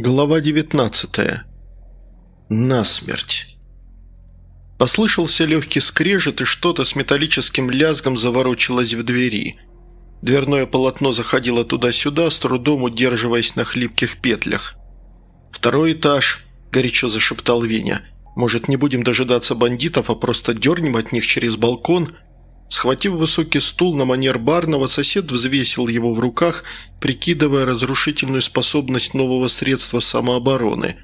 Глава 19. Насмерть. Послышался легкий скрежет, и что-то с металлическим лязгом заворочилось в двери. Дверное полотно заходило туда-сюда, с трудом удерживаясь на хлипких петлях. «Второй этаж», – горячо зашептал Веня. «Может, не будем дожидаться бандитов, а просто дернем от них через балкон?» Схватив высокий стул на манер барного, сосед взвесил его в руках, прикидывая разрушительную способность нового средства самообороны.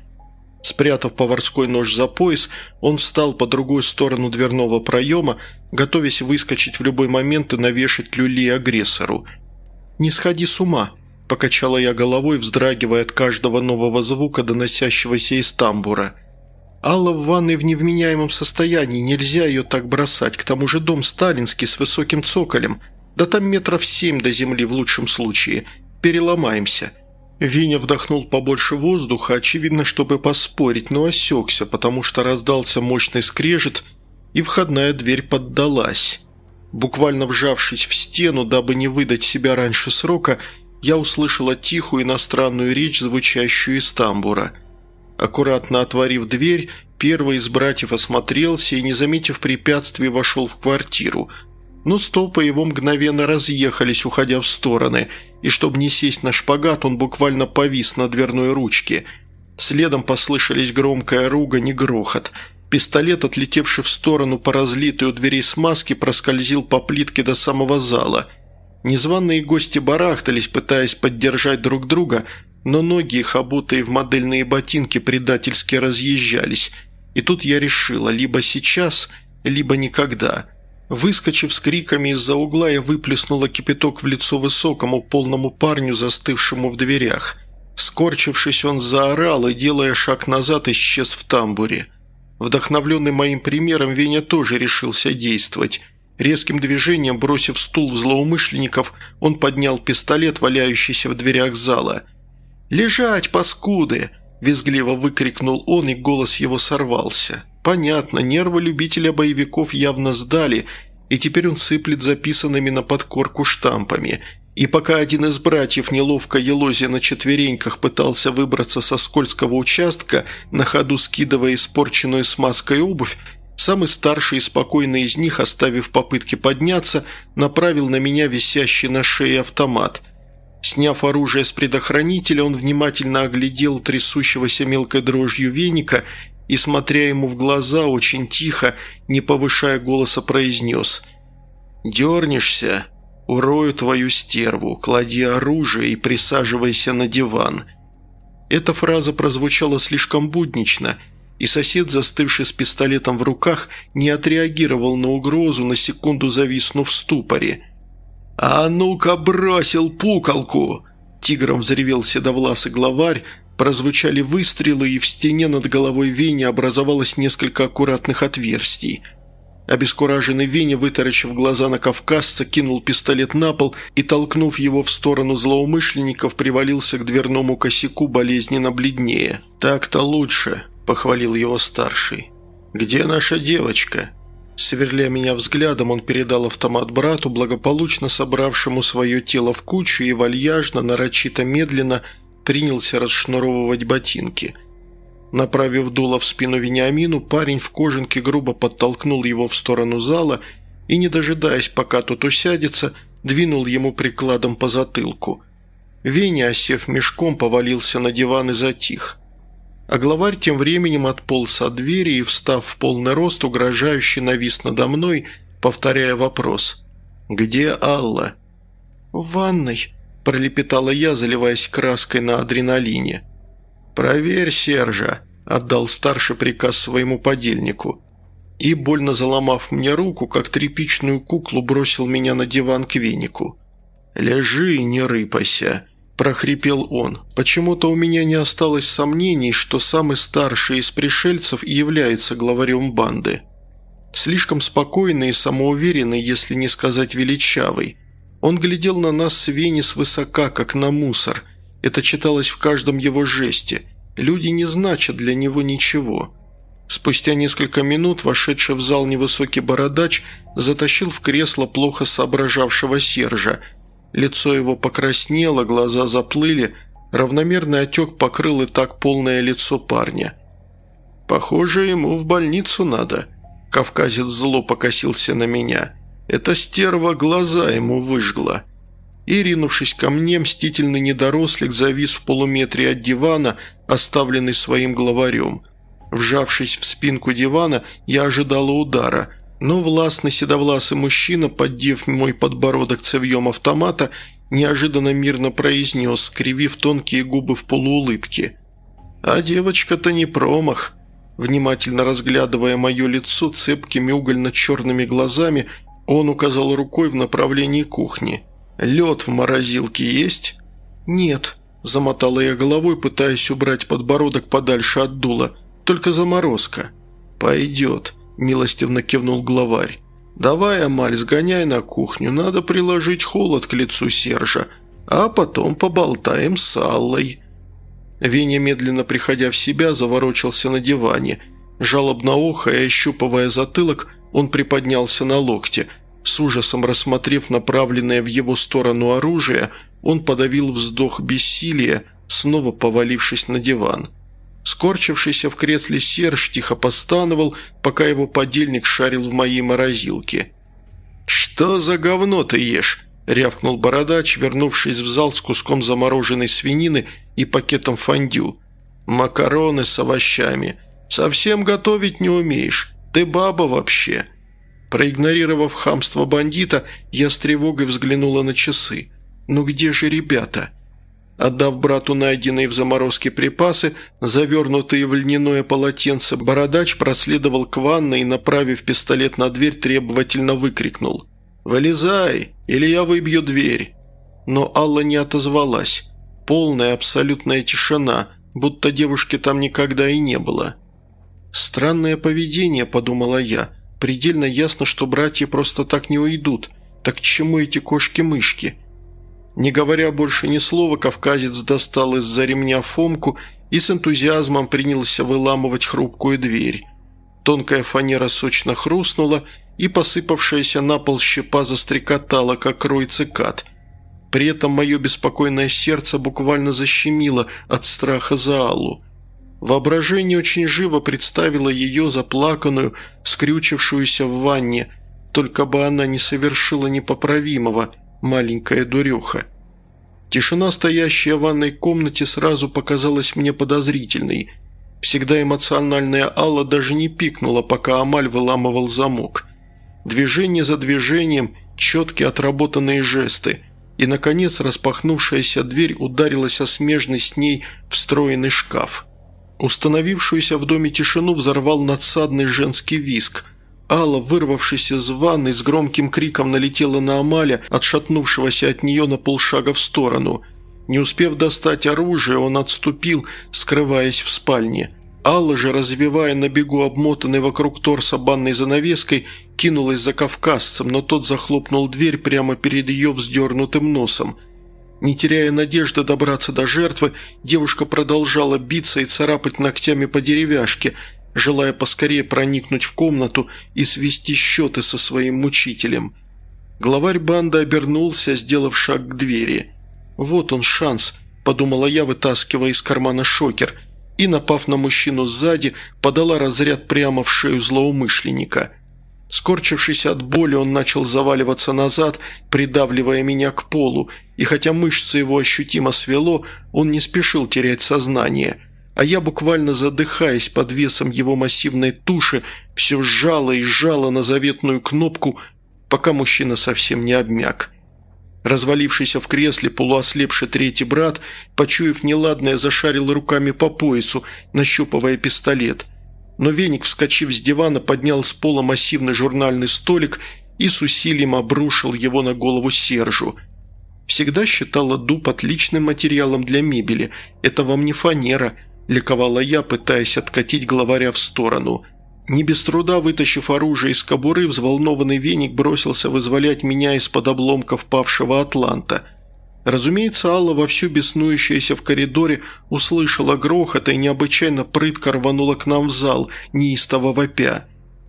Спрятав поварской нож за пояс, он встал по другую сторону дверного проема, готовясь выскочить в любой момент и навешать люли агрессору. «Не сходи с ума», – покачала я головой, вздрагивая от каждого нового звука, доносящегося из тамбура – Алла в ванной в невменяемом состоянии, нельзя ее так бросать. К тому же дом сталинский с высоким цоколем. Да там метров семь до земли в лучшем случае. Переломаемся». Виня вдохнул побольше воздуха, очевидно, чтобы поспорить, но осекся, потому что раздался мощный скрежет, и входная дверь поддалась. Буквально вжавшись в стену, дабы не выдать себя раньше срока, я услышала тихую иностранную речь, звучащую из тамбура – Аккуратно отворив дверь, первый из братьев осмотрелся и, не заметив препятствий, вошел в квартиру. Но стопы его мгновенно разъехались, уходя в стороны, и чтобы не сесть на шпагат, он буквально повис на дверной ручке. Следом послышались громкая ругань и грохот. Пистолет, отлетевший в сторону по разлитой у дверей смазки, проскользил по плитке до самого зала. Незваные гости барахтались, пытаясь поддержать друг друга, но ноги их, обутые в модельные ботинки, предательски разъезжались. И тут я решила, либо сейчас, либо никогда. Выскочив с криками из-за угла, я выплеснула кипяток в лицо высокому, полному парню, застывшему в дверях. Скорчившись, он заорал и, делая шаг назад, исчез в тамбуре. Вдохновленный моим примером, Веня тоже решился действовать. Резким движением, бросив стул в злоумышленников, он поднял пистолет, валяющийся в дверях зала – «Лежать, паскуды!» – визгливо выкрикнул он, и голос его сорвался. «Понятно, нервы любителя боевиков явно сдали, и теперь он сыплет записанными на подкорку штампами. И пока один из братьев, неловко елозя на четвереньках, пытался выбраться со скользкого участка, на ходу скидывая испорченную смазкой обувь, Самый старший и спокойный из них, оставив попытки подняться, направил на меня висящий на шее автомат – Сняв оружие с предохранителя, он внимательно оглядел трясущегося мелкой дрожью веника и, смотря ему в глаза, очень тихо, не повышая голоса, произнес «Дернешься? Урою твою стерву, клади оружие и присаживайся на диван». Эта фраза прозвучала слишком буднично, и сосед, застывший с пистолетом в руках, не отреагировал на угрозу, на секунду зависнув в ступоре – «А ну-ка бросил пукалку!» Тигром взревел седовласый главарь, прозвучали выстрелы, и в стене над головой Вени образовалось несколько аккуратных отверстий. Обескураженный Веня, вытаращив глаза на кавказца, кинул пистолет на пол и, толкнув его в сторону злоумышленников, привалился к дверному косяку болезненно бледнее. «Так-то лучше», – похвалил его старший. «Где наша девочка?» Сверля меня взглядом, он передал автомат брату, благополучно собравшему свое тело в кучу и вальяжно, нарочито медленно принялся расшнуровывать ботинки. Направив дуло в спину Вениамину, парень в кожанке грубо подтолкнул его в сторону зала и, не дожидаясь, пока тот усядется, двинул ему прикладом по затылку. Веня, осев мешком, повалился на диван и затих – а главарь тем временем отполз от двери и, встав в полный рост, угрожающе навис надо мной, повторяя вопрос. «Где Алла?» «В ванной», – пролепетала я, заливаясь краской на адреналине. «Проверь, Сержа», – отдал старший приказ своему подельнику. И, больно заломав мне руку, как тряпичную куклу, бросил меня на диван к венику. «Лежи и не рыпайся», – прохрипел он. «Почему-то у меня не осталось сомнений, что самый старший из пришельцев и является главарем банды. Слишком спокойный и самоуверенный, если не сказать величавый. Он глядел на нас с Вени свысока, как на мусор. Это читалось в каждом его жесте. Люди не значат для него ничего». Спустя несколько минут вошедший в зал невысокий бородач затащил в кресло плохо соображавшего Сержа – Лицо его покраснело, глаза заплыли, Равномерный отек покрыл и так полное лицо парня. «Похоже, ему в больницу надо». Кавказец зло покосился на меня. «Это стерва глаза ему выжгла». И, ринувшись ко мне, мстительный недорослик завис в полуметре от дивана, оставленный своим главарем. Вжавшись в спинку дивана, я ожидала удара, но властный седовласый мужчина, поддев мой подбородок цевьем автомата, неожиданно мирно произнес, скривив тонкие губы в полуулыбке. «А девочка-то не промах». Внимательно разглядывая мое лицо цепкими угольно-черными глазами, он указал рукой в направлении кухни. «Лед в морозилке есть?» «Нет», – замотала я головой, пытаясь убрать подбородок подальше от дула. «Только заморозка». «Пойдет», – милостивно кивнул главарь. «Давай, Амаль, сгоняй на кухню, надо приложить холод к лицу Сержа, а потом поболтаем с Аллой». Веня, медленно приходя в себя, заворочился на диване. Жалобно охая, ощупывая затылок, он приподнялся на локте. С ужасом рассмотрев направленное в его сторону оружие, он подавил вздох бессилия, снова повалившись на диван. Скорчившийся в кресле Серж тихо постановал, пока его подельник шарил в моей морозилке. «Что за говно ты ешь?» – рявкнул бородач, вернувшись в зал с куском замороженной свинины и пакетом фондю. «Макароны с овощами. Совсем готовить не умеешь. Ты баба вообще». Проигнорировав хамство бандита, я с тревогой взглянула на часы. «Ну где же ребята?» Отдав брату найденные в заморозке припасы, завернутые в льняное полотенце, бородач проследовал к ванной и, направив пистолет на дверь, требовательно выкрикнул. «Вылезай, или я выбью дверь!» Но Алла не отозвалась. Полная абсолютная тишина, будто девушки там никогда и не было. «Странное поведение», – подумала я. «Предельно ясно, что братья просто так не уйдут. Так к чему эти кошки-мышки?» Не говоря больше ни слова, кавказец достал из-за ремня Фомку и с энтузиазмом принялся выламывать хрупкую дверь. Тонкая фанера сочно хрустнула, и посыпавшаяся на пол щепа застрекотала, как рой цикад. При этом мое беспокойное сердце буквально защемило от страха за Аллу. Воображение очень живо представило ее заплаканную, скрючившуюся в ванне, только бы она не совершила непоправимого – маленькая дуреха. Тишина, стоящая в ванной комнате, сразу показалась мне подозрительной. Всегда эмоциональная Алла даже не пикнула, пока Амаль выламывал замок. Движение за движением, четкие отработанные жесты. И, наконец, распахнувшаяся дверь ударилась о смежный с ней встроенный шкаф. Установившуюся в доме тишину взорвал надсадный женский виск – Алла, вырвавшись из ванны, с громким криком налетела на Амаля, отшатнувшегося от нее на полшага в сторону. Не успев достать оружие, он отступил, скрываясь в спальне. Алла же, развивая на бегу обмотанной вокруг торса банной занавеской, кинулась за кавказцем, но тот захлопнул дверь прямо перед ее вздернутым носом. Не теряя надежды добраться до жертвы, девушка продолжала биться и царапать ногтями по деревяшке – желая поскорее проникнуть в комнату и свести счеты со своим мучителем. Главарь банды обернулся, сделав шаг к двери. «Вот он шанс», – подумала я, вытаскивая из кармана шокер, и, напав на мужчину сзади, подала разряд прямо в шею злоумышленника. Скорчившись от боли, он начал заваливаться назад, придавливая меня к полу, и хотя мышцы его ощутимо свело, он не спешил терять сознание – а я, буквально задыхаясь под весом его массивной туши, все сжала и сжала на заветную кнопку, пока мужчина совсем не обмяк. Развалившийся в кресле полуослепший третий брат, почуяв неладное, зашарил руками по поясу, нащупывая пистолет. Но веник, вскочив с дивана, поднял с пола массивный журнальный столик и с усилием обрушил его на голову Сержу. Всегда считала дуб отличным материалом для мебели. Это вам не фанера –– ликовала я, пытаясь откатить главаря в сторону. Не без труда вытащив оружие из кобуры, взволнованный веник бросился вызволять меня из-под обломков павшего атланта. Разумеется, Алла, вовсю беснующаяся в коридоре, услышала грохот и необычайно прытко рванула к нам в зал, неистово вопя.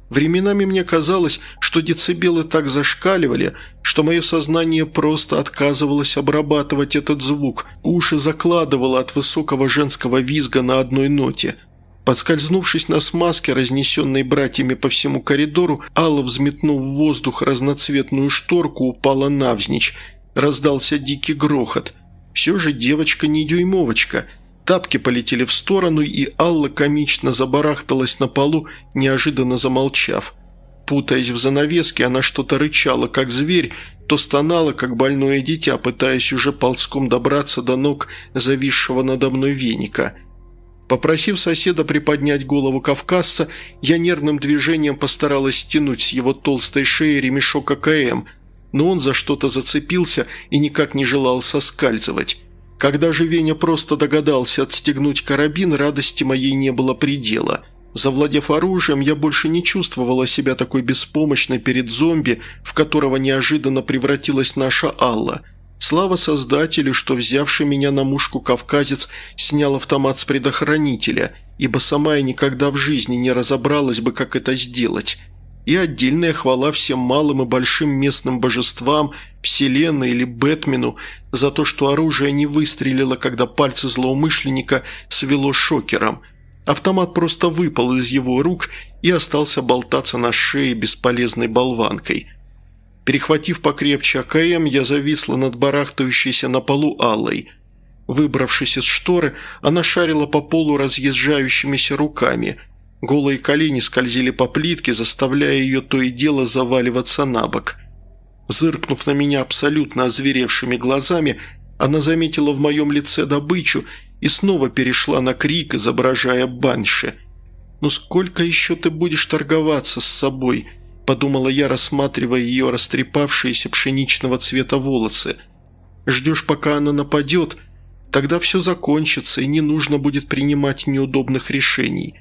Временами мне казалось, что децибелы так зашкаливали, что мое сознание просто отказывалось обрабатывать этот звук, уши закладывало от высокого женского визга на одной ноте. Подскользнувшись на смазке, разнесенной братьями по всему коридору, Алла, взметнув в воздух разноцветную шторку, упала навзничь. Раздался дикий грохот. Все же девочка не дюймовочка – Тапки полетели в сторону, и Алла комично забарахталась на полу, неожиданно замолчав. Путаясь в занавеске, она что-то рычала, как зверь, то стонала, как больное дитя, пытаясь уже ползком добраться до ног зависшего надо мной веника. Попросив соседа приподнять голову кавказца, я нервным движением постаралась стянуть с его толстой шеи ремешок АКМ, но он за что-то зацепился и никак не желал соскальзывать. Когда же Веня просто догадался отстегнуть карабин, радости моей не было предела. Завладев оружием, я больше не чувствовала себя такой беспомощной перед зомби, в которого неожиданно превратилась наша Алла. Слава Создателю, что взявший меня на мушку кавказец снял автомат с предохранителя, ибо сама я никогда в жизни не разобралась бы, как это сделать и отдельная хвала всем малым и большим местным божествам, Вселенной или Бэтмену за то, что оружие не выстрелило, когда пальцы злоумышленника свело шокером. Автомат просто выпал из его рук и остался болтаться на шее бесполезной болванкой. Перехватив покрепче АКМ, я зависла над барахтающейся на полу Аллой. Выбравшись из шторы, она шарила по полу разъезжающимися руками – Голые колени скользили по плитке, заставляя ее то и дело заваливаться на бок. Зыркнув на меня абсолютно озверевшими глазами, она заметила в моем лице добычу и снова перешла на крик, изображая банши. «Ну сколько еще ты будешь торговаться с собой?» – подумала я, рассматривая ее растрепавшиеся пшеничного цвета волосы. «Ждешь, пока она нападет? Тогда все закончится, и не нужно будет принимать неудобных решений».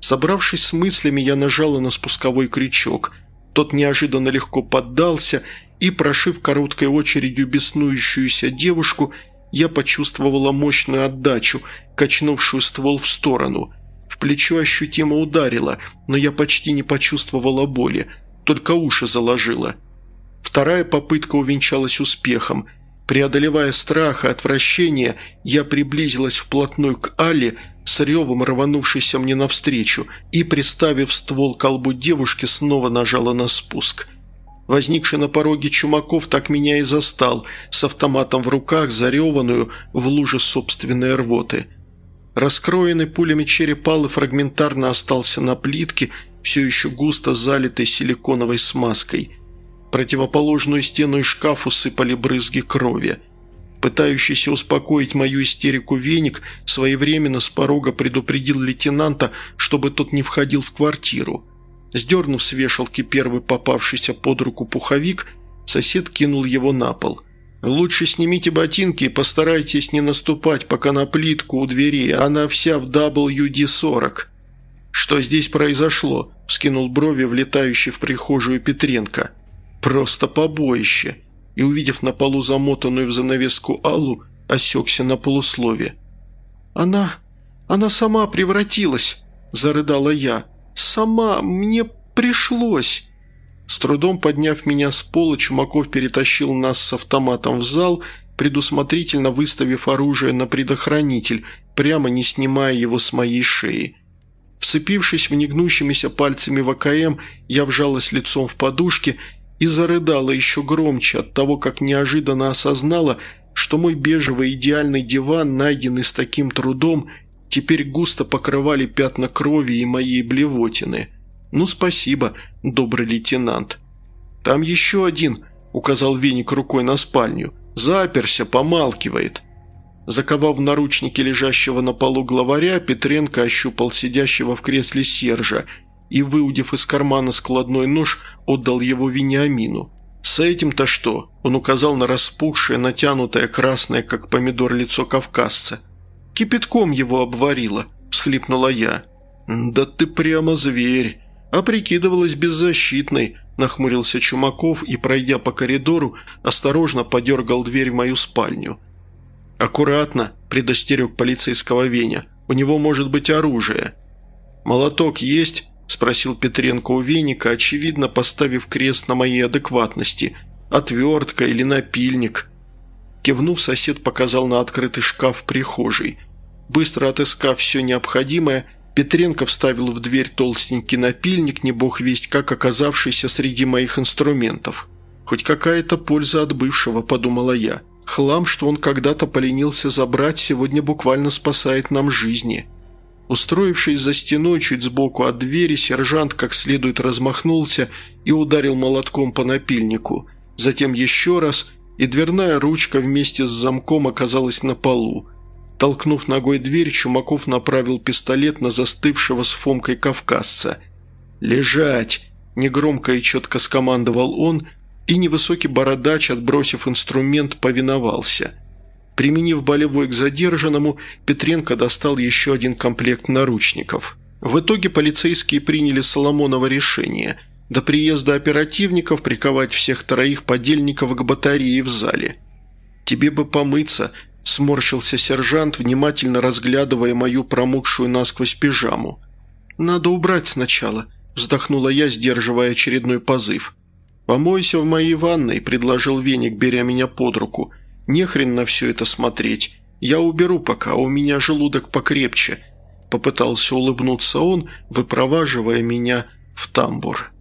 Собравшись с мыслями, я нажала на спусковой крючок. Тот неожиданно легко поддался, и, прошив короткой очередью беснующуюся девушку, я почувствовала мощную отдачу, качнувшую ствол в сторону. В плечо ощутимо ударило, но я почти не почувствовала боли, только уши заложила. Вторая попытка увенчалась успехом. Преодолевая страх и отвращение, я приблизилась вплотную к Али, с ревом рванувшейся мне навстречу, и, приставив ствол к колбу девушки, снова нажала на спуск. Возникший на пороге Чумаков так меня и застал, с автоматом в руках, зареванную в луже собственной рвоты. Раскроенный пулями черепал фрагментарно остался на плитке, все еще густо залитой силиконовой смазкой. Противоположную стену и шкаф усыпали брызги крови – Пытающийся успокоить мою истерику веник своевременно с порога предупредил лейтенанта, чтобы тот не входил в квартиру. Сдернув с вешалки первый попавшийся под руку пуховик, сосед кинул его на пол. «Лучше снимите ботинки и постарайтесь не наступать пока на плитку у двери, она вся в WD-40». «Что здесь произошло?» – вскинул брови, влетающий в прихожую Петренко. «Просто побоище!» и, увидев на полу замотанную в занавеску Аллу, осекся на полуслове. «Она... она сама превратилась!» – зарыдала я. «Сама! Мне пришлось!» С трудом подняв меня с пола, Чумаков перетащил нас с автоматом в зал, предусмотрительно выставив оружие на предохранитель, прямо не снимая его с моей шеи. Вцепившись в негнущимися пальцами в АКМ, я вжалась лицом в подушки и зарыдала еще громче от того, как неожиданно осознала, что мой бежевый идеальный диван, найденный с таким трудом, теперь густо покрывали пятна крови и моей блевотины. «Ну, спасибо, добрый лейтенант». «Там еще один», – указал веник рукой на спальню. «Заперся, помалкивает». Заковав наручники лежащего на полу главаря, Петренко ощупал сидящего в кресле Сержа – и, выудив из кармана складной нож, отдал его Вениамину. «С этим-то что?» – он указал на распухшее, натянутое, красное, как помидор, лицо кавказца. «Кипятком его обварила», – всхлипнула я. «Да ты прямо зверь!» «А прикидывалась беззащитной», – нахмурился Чумаков и, пройдя по коридору, осторожно подергал дверь в мою спальню. «Аккуратно», – предостерег полицейского Веня. «У него может быть оружие». «Молоток есть?» – спросил Петренко у веника, очевидно поставив крест на моей адекватности. «Отвертка или напильник?» Кивнув, сосед показал на открытый шкаф прихожей. Быстро отыскав все необходимое, Петренко вставил в дверь толстенький напильник, не бог весть как оказавшийся среди моих инструментов. «Хоть какая-то польза от бывшего», – подумала я. «Хлам, что он когда-то поленился забрать, сегодня буквально спасает нам жизни». Устроившись за стеной чуть сбоку от двери, сержант как следует размахнулся и ударил молотком по напильнику. Затем еще раз, и дверная ручка вместе с замком оказалась на полу. Толкнув ногой дверь, Чумаков направил пистолет на застывшего с Фомкой кавказца. «Лежать!» – негромко и четко скомандовал он, и невысокий бородач, отбросив инструмент, повиновался. Применив болевой к задержанному, Петренко достал еще один комплект наручников. В итоге полицейские приняли Соломонова решение – до приезда оперативников приковать всех троих подельников к батарее в зале. «Тебе бы помыться», – сморщился сержант, внимательно разглядывая мою промокшую насквозь пижаму. «Надо убрать сначала», – вздохнула я, сдерживая очередной позыв. «Помойся в моей ванной», – предложил веник, беря меня под руку. «Не хрен на все это смотреть. Я уберу пока, у меня желудок покрепче», – попытался улыбнуться он, выпроваживая меня в тамбур.